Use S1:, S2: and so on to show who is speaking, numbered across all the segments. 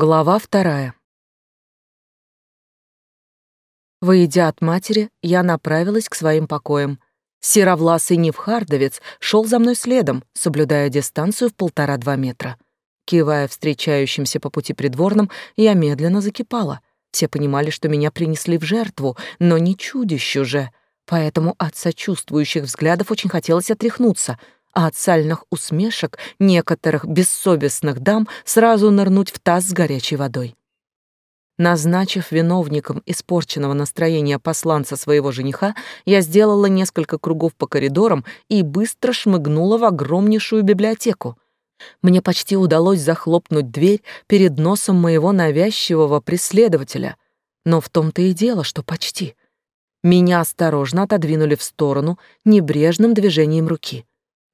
S1: Глава вторая. Выйдя от матери, я направилась к своим покоям. Серовласый Невхардовец шел за мной следом, соблюдая дистанцию в полтора-два метра. Кивая встречающимся по пути придворным, я медленно закипала. Все понимали, что меня принесли в жертву, но не чудищу же. Поэтому от сочувствующих взглядов очень хотелось отряхнуться — а от сальных усмешек некоторых бессовестных дам сразу нырнуть в таз с горячей водой. Назначив виновником испорченного настроения посланца своего жениха, я сделала несколько кругов по коридорам и быстро шмыгнула в огромнейшую библиотеку. Мне почти удалось захлопнуть дверь перед носом моего навязчивого преследователя. Но в том-то и дело, что почти. Меня осторожно отодвинули в сторону небрежным движением руки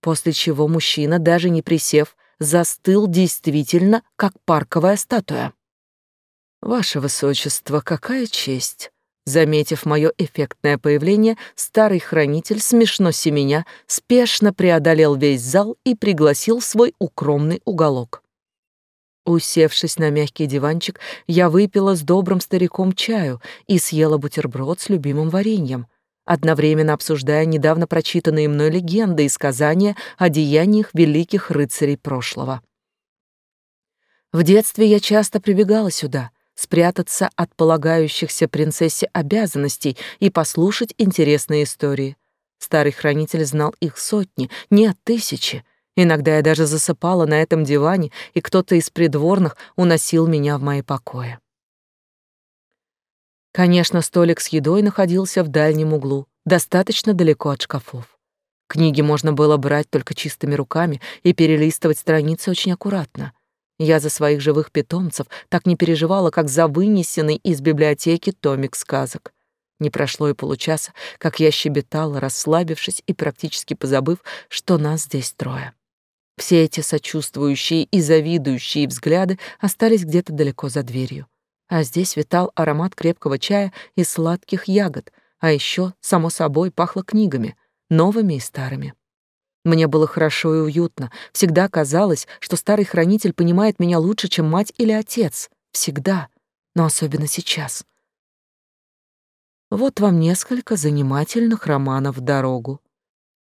S1: после чего мужчина, даже не присев, застыл действительно, как парковая статуя. «Ваше высочество, какая честь!» Заметив мое эффектное появление, старый хранитель, смешно семеня, спешно преодолел весь зал и пригласил в свой укромный уголок. Усевшись на мягкий диванчик, я выпила с добрым стариком чаю и съела бутерброд с любимым вареньем, одновременно обсуждая недавно прочитанные мной легенды и сказания о деяниях великих рыцарей прошлого. В детстве я часто прибегала сюда, спрятаться от полагающихся принцессе обязанностей и послушать интересные истории. Старый хранитель знал их сотни, нет, тысячи. Иногда я даже засыпала на этом диване, и кто-то из придворных уносил меня в мои покои. Конечно, столик с едой находился в дальнем углу, достаточно далеко от шкафов. Книги можно было брать только чистыми руками и перелистывать страницы очень аккуратно. Я за своих живых питомцев так не переживала, как за вынесенный из библиотеки томик сказок. Не прошло и получаса, как я щебетала, расслабившись и практически позабыв, что нас здесь трое. Все эти сочувствующие и завидующие взгляды остались где-то далеко за дверью а здесь витал аромат крепкого чая и сладких ягод, а еще, само собой, пахло книгами, новыми и старыми. Мне было хорошо и уютно. Всегда казалось, что старый хранитель понимает меня лучше, чем мать или отец. Всегда. Но особенно сейчас. Вот вам несколько занимательных романов в дорогу.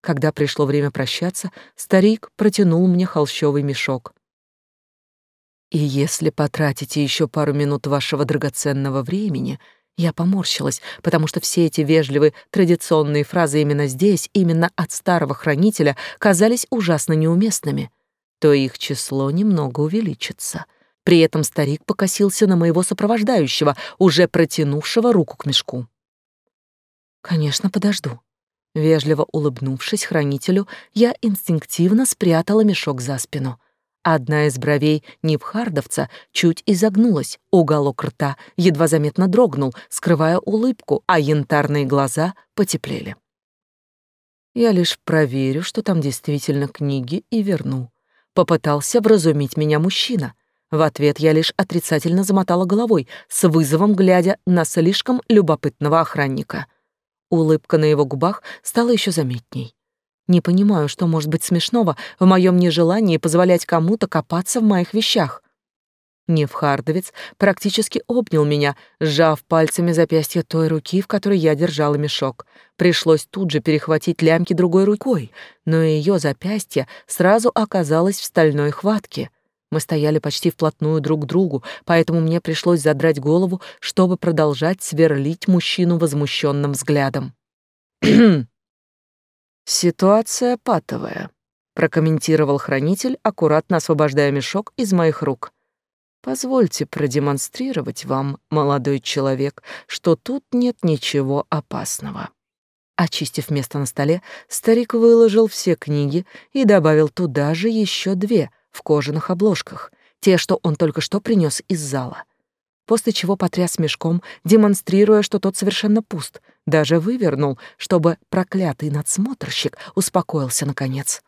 S1: Когда пришло время прощаться, старик протянул мне холщовый мешок. И если потратите еще пару минут вашего драгоценного времени, я поморщилась, потому что все эти вежливые традиционные фразы именно здесь, именно от старого хранителя, казались ужасно неуместными, то их число немного увеличится. При этом старик покосился на моего сопровождающего, уже протянувшего руку к мешку. «Конечно, подожду». Вежливо улыбнувшись хранителю, я инстинктивно спрятала мешок за спину — Одна из бровей Нивхардовца чуть изогнулась, уголок рта едва заметно дрогнул, скрывая улыбку, а янтарные глаза потеплели. Я лишь проверю, что там действительно книги, и верну. Попытался вразумить меня мужчина. В ответ я лишь отрицательно замотала головой, с вызовом глядя на слишком любопытного охранника. Улыбка на его губах стала еще заметней. Не понимаю, что может быть смешного в моем нежелании позволять кому-то копаться в моих вещах. Невхардовец практически обнял меня, сжав пальцами запястье той руки, в которой я держала мешок. Пришлось тут же перехватить лямки другой рукой, но ее запястье сразу оказалось в стальной хватке. Мы стояли почти вплотную друг к другу, поэтому мне пришлось задрать голову, чтобы продолжать сверлить мужчину возмущенным взглядом. «Ситуация патовая», — прокомментировал хранитель, аккуратно освобождая мешок из моих рук. «Позвольте продемонстрировать вам, молодой человек, что тут нет ничего опасного». Очистив место на столе, старик выложил все книги и добавил туда же еще две в кожаных обложках, те, что он только что принес из зала после чего потряс мешком, демонстрируя, что тот совершенно пуст, даже вывернул, чтобы проклятый надсмотрщик успокоился наконец.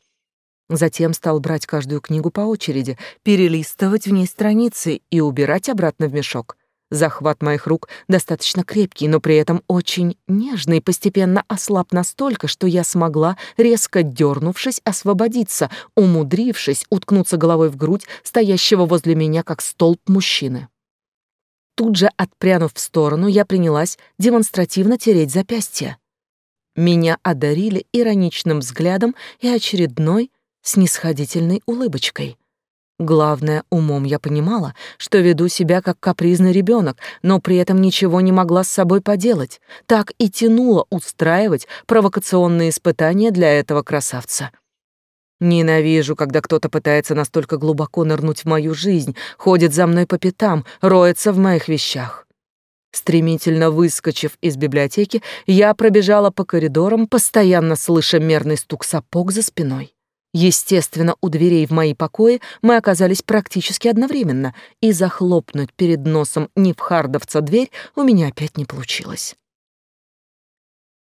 S1: Затем стал брать каждую книгу по очереди, перелистывать в ней страницы и убирать обратно в мешок. Захват моих рук достаточно крепкий, но при этом очень нежный, постепенно ослаб настолько, что я смогла, резко дернувшись, освободиться, умудрившись уткнуться головой в грудь стоящего возле меня как столб мужчины. Тут же, отпрянув в сторону, я принялась демонстративно тереть запястье. Меня одарили ироничным взглядом и очередной снисходительной улыбочкой. Главное, умом я понимала, что веду себя как капризный ребенок, но при этом ничего не могла с собой поделать. Так и тянуло устраивать провокационные испытания для этого красавца. Ненавижу, когда кто-то пытается настолько глубоко нырнуть в мою жизнь, ходит за мной по пятам, роется в моих вещах. Стремительно выскочив из библиотеки, я пробежала по коридорам, постоянно слыша мерный стук сапог за спиной. Естественно, у дверей в мои покои мы оказались практически одновременно, и захлопнуть перед носом Невхардовца дверь у меня опять не получилось.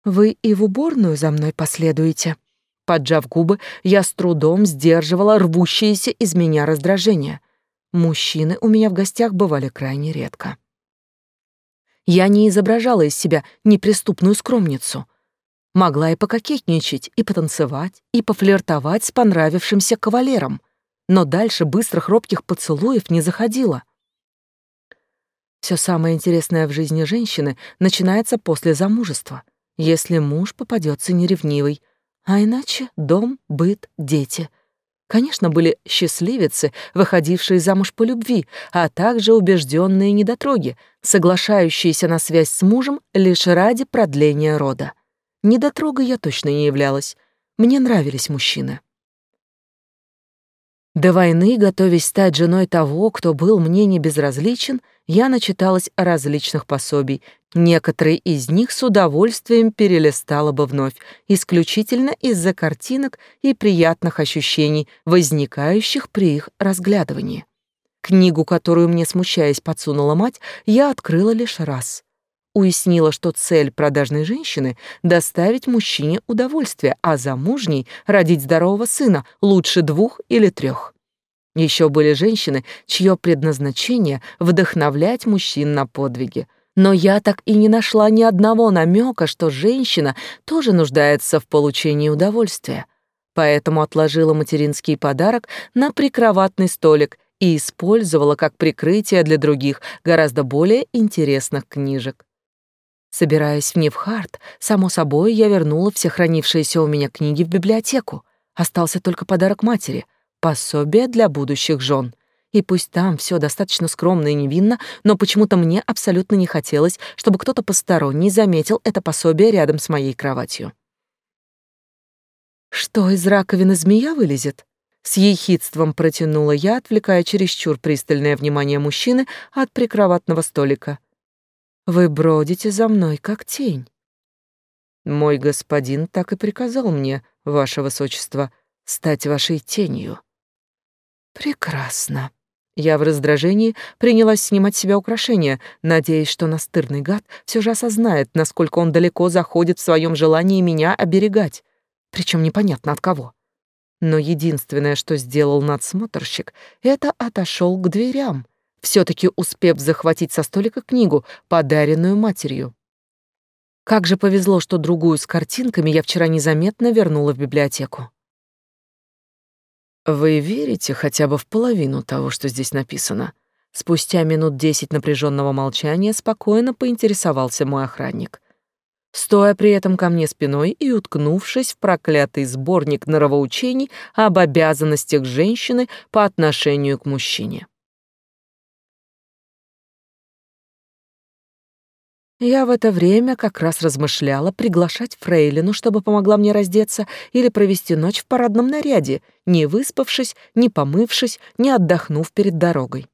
S1: «Вы и в уборную за мной последуете?» Поджав губы, я с трудом сдерживала рвущееся из меня раздражение. Мужчины у меня в гостях бывали крайне редко. Я не изображала из себя неприступную скромницу — Могла и пококетничать, и потанцевать, и пофлиртовать с понравившимся кавалером, но дальше быстрых робких поцелуев не заходила. Все самое интересное в жизни женщины начинается после замужества, если муж попадется неревнивый, а иначе дом, быт, дети. Конечно, были счастливицы, выходившие замуж по любви, а также убежденные недотроги, соглашающиеся на связь с мужем лишь ради продления рода. Недотрогой я точно не являлась. Мне нравились мужчины. До войны, готовясь стать женой того, кто был мне не безразличен, я начиталась различных пособий. Некоторые из них с удовольствием перелистала бы вновь, исключительно из-за картинок и приятных ощущений, возникающих при их разглядывании. Книгу, которую мне, смущаясь, подсунула мать, я открыла лишь раз уяснила, что цель продажной женщины — доставить мужчине удовольствие, а замужней — родить здорового сына, лучше двух или трех. Еще были женщины, чье предназначение — вдохновлять мужчин на подвиги. Но я так и не нашла ни одного намека, что женщина тоже нуждается в получении удовольствия. Поэтому отложила материнский подарок на прикроватный столик и использовала как прикрытие для других, гораздо более интересных книжек. Собираясь в Невхарт, само собой, я вернула все хранившиеся у меня книги в библиотеку. Остался только подарок матери — пособие для будущих жен. И пусть там все достаточно скромно и невинно, но почему-то мне абсолютно не хотелось, чтобы кто-то посторонний заметил это пособие рядом с моей кроватью. «Что, из раковины змея вылезет?» С ехидством протянула я, отвлекая чересчур пристальное внимание мужчины от прикроватного столика — вы бродите за мной, как тень. Мой господин так и приказал мне, ваше высочество, стать вашей тенью. Прекрасно. Я в раздражении принялась снимать с себя украшения, надеясь, что настырный гад все же осознает, насколько он далеко заходит в своем желании меня оберегать, причем непонятно от кого. Но единственное, что сделал надсмотрщик, это отошел к дверям, все-таки успев захватить со столика книгу, подаренную матерью. Как же повезло, что другую с картинками я вчера незаметно вернула в библиотеку. Вы верите хотя бы в половину того, что здесь написано? Спустя минут десять напряженного молчания спокойно поинтересовался мой охранник, стоя при этом ко мне спиной и уткнувшись в проклятый сборник норовоучений об обязанностях женщины по отношению к мужчине. Я в это время как раз размышляла, приглашать Фрейлину, чтобы помогла мне раздеться, или провести ночь в парадном наряде, не выспавшись, не помывшись, не отдохнув перед дорогой.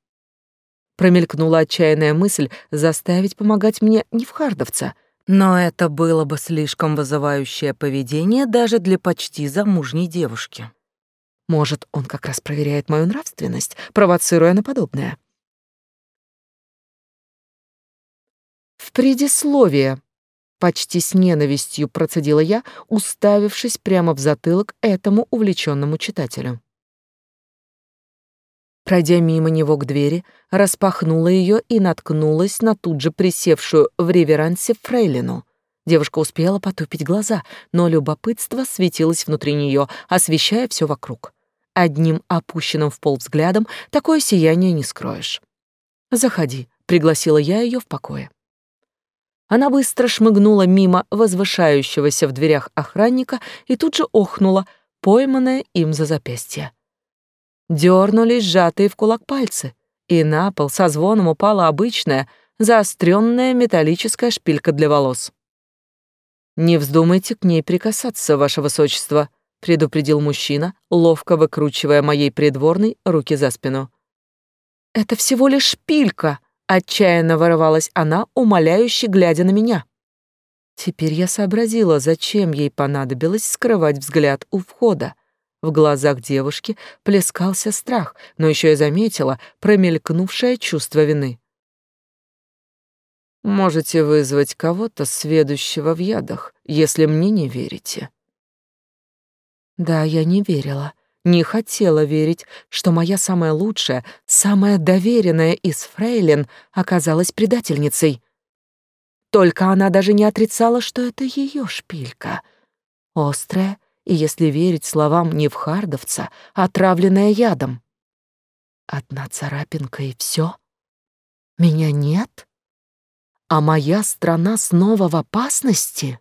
S1: Промелькнула отчаянная мысль заставить помогать мне не в Хардовца, но это было бы слишком вызывающее поведение даже для почти замужней девушки. Может, он как раз проверяет мою нравственность, провоцируя на подобное. В предисловие почти с ненавистью процедила я, уставившись прямо в затылок этому увлеченному читателю. Пройдя мимо него к двери, распахнула ее и наткнулась на тут же присевшую в реверансе фрейлину. Девушка успела потупить глаза, но любопытство светилось внутри нее, освещая все вокруг. Одним опущенным в пол взглядом такое сияние не скроешь. «Заходи», — пригласила я ее в покое. Она быстро шмыгнула мимо возвышающегося в дверях охранника и тут же охнула, пойманная им за запястье. Дернулись сжатые в кулак пальцы, и на пол со звоном упала обычная, заостренная металлическая шпилька для волос. «Не вздумайте к ней прикасаться, ваше высочество», — предупредил мужчина, ловко выкручивая моей придворной руки за спину. «Это всего лишь шпилька», — отчаянно вырывалась она, умоляюще глядя на меня. Теперь я сообразила, зачем ей понадобилось скрывать взгляд у входа. В глазах девушки плескался страх, но еще я заметила промелькнувшее чувство вины. Можете вызвать кого-то, сведущего в ядах, если мне не верите. Да, я не верила, не хотела верить, что моя самая лучшая, самая доверенная из фрейлин оказалась предательницей. Только она даже не отрицала, что это ее шпилька. Острая и, если верить словам Невхардовца, отравленная ядом. Одна царапинка и все. Меня нет? А моя страна снова в опасности?